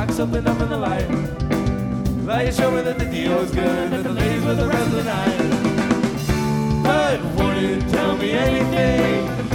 box, opened up in the light. Light showed me that the deal was good, and that the ladies were the rest of the night. But wouldn't tell me anything.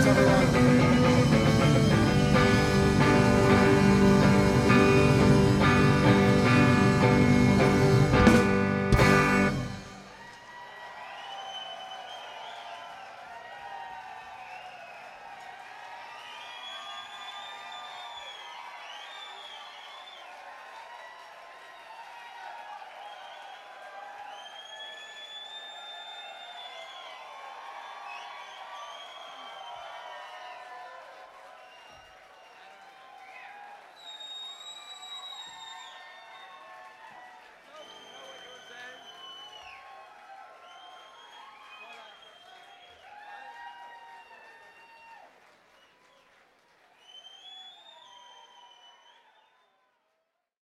Thank you.